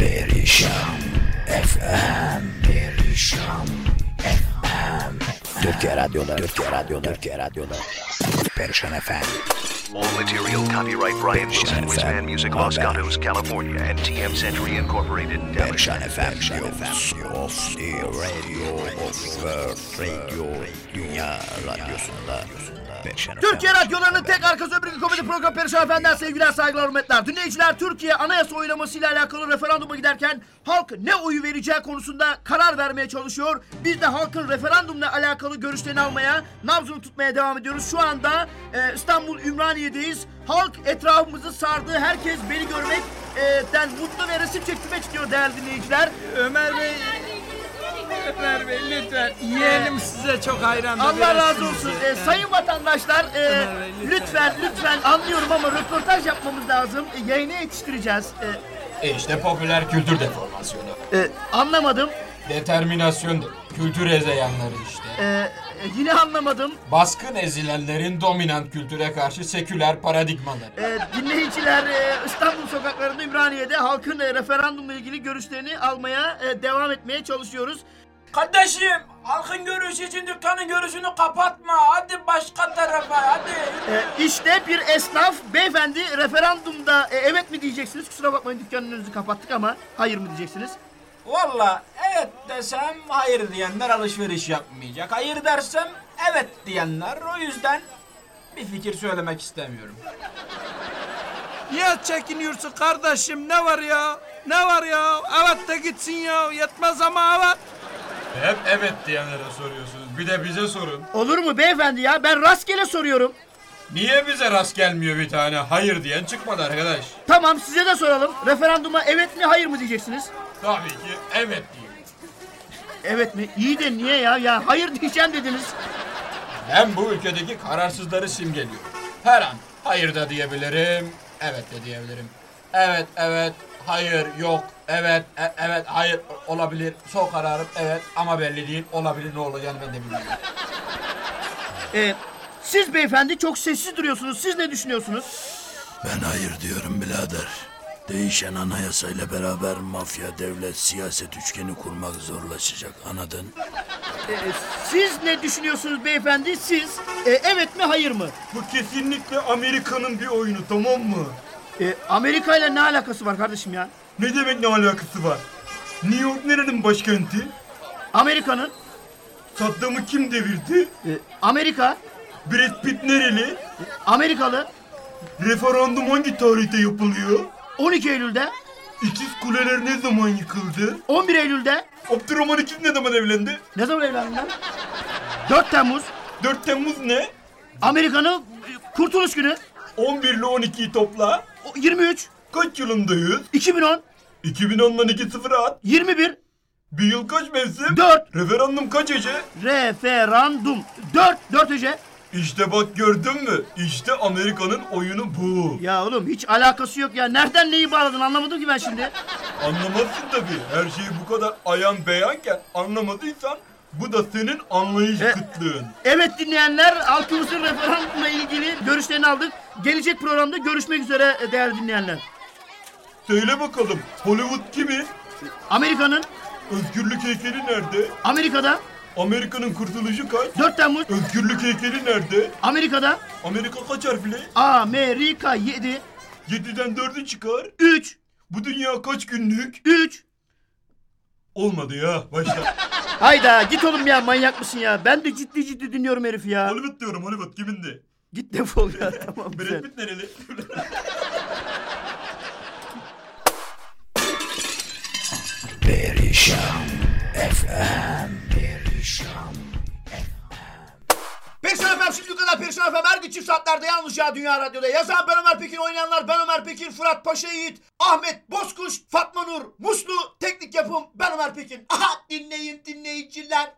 Perişan FM Perişan FM Türkiye Radyo'da Türkiye Radyo'da Türkiye Radyo'da Perişan FM All material copyright Brian Wilson, Wisman Music, Los Gatos, California, and TM Century Incorporated. Perişan FM of the Radio of the Radio Dünya Radyosu'nda Perişan FM. Türkiye radyolarının tek arkası öbürkü komedi programı Perişan Efendi'den sevgiler saygılar hürmetler. Dinleyiciler Türkiye anayasa oylamasıyla alakalı referanduma giderken halk ne oyu vereceği konusunda karar vermeye çalışıyor. Biz de halkın referandumla alakalı görüşlerini almaya, nabzını tutmaya devam ediyoruz. Şu anda e, İstanbul Ümraniye'deyiz. Halk etrafımızı sardı. Herkes beni görmekten mutlu ve resim çektirmek istiyor değerli dinleyiciler. Ömer Bey, Ömer Bey lütfen size çok hayran. Allah razı olsun. Ee, sayın vatandaşlar e, Ömer Bey, lütfen. lütfen lütfen anlıyorum ama röportaj yapmamız lazım. E, yayına yetiştireceğiz. E, E işte popüler kültür deformasyonu. e, anlamadım. Determinasyon, kültür ezeyanları işte. E, e, yine anlamadım. Baskın ezilenlerin dominant kültüre karşı seküler paradigmaları. E, dinleyiciler e, İstanbul sokaklarında Ümraniye'de halkın e, referandumla ilgili görüşlerini almaya e, devam etmeye çalışıyoruz. Kardeşim halkın görüşü için dükkanın görüşünü kapatma. Hadi başka tarafa hadi. E, işte bir esnaf beyefendi referandumda e, evet mi diyeceksiniz? Kusura bakmayın dükkanın önünüzü kapattık ama hayır mı diyeceksiniz? Valla evet desem hayır diyenler alışveriş yapmayacak. Hayır dersem evet diyenler o yüzden bir fikir söylemek istemiyorum. Niye çekiniyorsun kardeşim? Ne var ya? Ne var ya? Evet de gitsin ya. Yetmez ama evet. Hep evet diyenlere soruyorsunuz. Bir de bize sorun. Olur mu beyefendi ya? Ben rastgele soruyorum. Niye bize rast gelmiyor bir tane hayır diyen çıkmadı arkadaş? Tamam size de soralım. Referanduma evet mi hayır mı diyeceksiniz? Tabii ki evet diyeyim. Evet mi? İyi de niye ya? Ya hayır diyeceğim dediniz. Ben bu ülkedeki kararsızları simgeliyorum. Her an hayır da diyebilirim, evet de diyebilirim. Evet, evet, hayır, yok, evet, e- evet, hayır olabilir, son kararım evet ama belli değil, olabilir ne olacağını ben de bilmiyorum. Ee, siz beyefendi çok sessiz duruyorsunuz. Siz ne düşünüyorsunuz? Ben hayır diyorum birader. Değişen anayasayla beraber mafya, devlet, siyaset üçgeni kurmak zorlaşacak. Anladın? Ee, siz ne düşünüyorsunuz beyefendi? Siz e, evet mi hayır mı? Bu kesinlikle Amerika'nın bir oyunu tamam mı? Ee, Amerika ile ne alakası var kardeşim ya? Ne demek ne alakası var? New York nerenin başkenti? Amerika'nın, Saddam'ı kim devirdi? e, Amerika, Brad Pitt nereli? Amerikalı Referandum hangi tarihte yapılıyor? 12 Eylül'de, İkiz kuleler ne zaman yıkıldı? 11 Eylül'de, Abdurrahman II ne zaman evlendi? ne zaman evlendin lan? 4 Temmuz, 4 Temmuz ne? Amerika'nın e, Kurtuluş Günü, 11 ile 12'yi topla. O- 23, Kaç yılındayız? 2010, 2010'dan 2 0 at. 21, Bir yıl kaç mevsim? 4, Referandum kaç ece? referandum, 4, 4 Ece. İşte bak gördün mü? İşte Amerika'nın oyunu bu. Ya oğlum hiç alakası yok ya. Nereden neyi bağladın anlamadım ki ben şimdi. Anlamazsın tabii. Her şeyi bu kadar ayan beyanken anlamadıysan bu da senin anlayış E- kıtlığın. Evet dinleyenler halkımızın referandumla ilgili görüşlerini aldık. Gelecek programda görüşmek üzere e, değerli dinleyenler. Söyle bakalım Hollywood kimin? Amerika'nın, Özgürlük heykeli nerede? Amerika'da Amerika'nın kurtuluşu kaç? 4 Temmuz, Özgürlük heykeli nerede? Amerika'da Amerika kaç harfli? Amerika 7, 7'den 4'ü çıkar. 3, Bu dünya kaç günlük? 3. Olmadı ya. Başla. Hayda git oğlum ya manyak mısın ya? Ben de ciddi ciddi dinliyorum herifi ya. Hollywood diyorum Hollywood kimindi? Git defol ya tamam. Brad. Pitt nereli? Perişan FM Kadar Perişan Efem her gün çift saatlerde yalnızca Dünya Radyo'da. Yazan ben Ömer Pekin, oynayanlar ben Ömer Pekin, Fırat Paşa Yiğit, Ahmet Bozkuş, Fatma Nur, Muslu, teknik yapım ben Ömer Pekin. Aha dinleyin dinleyiciler.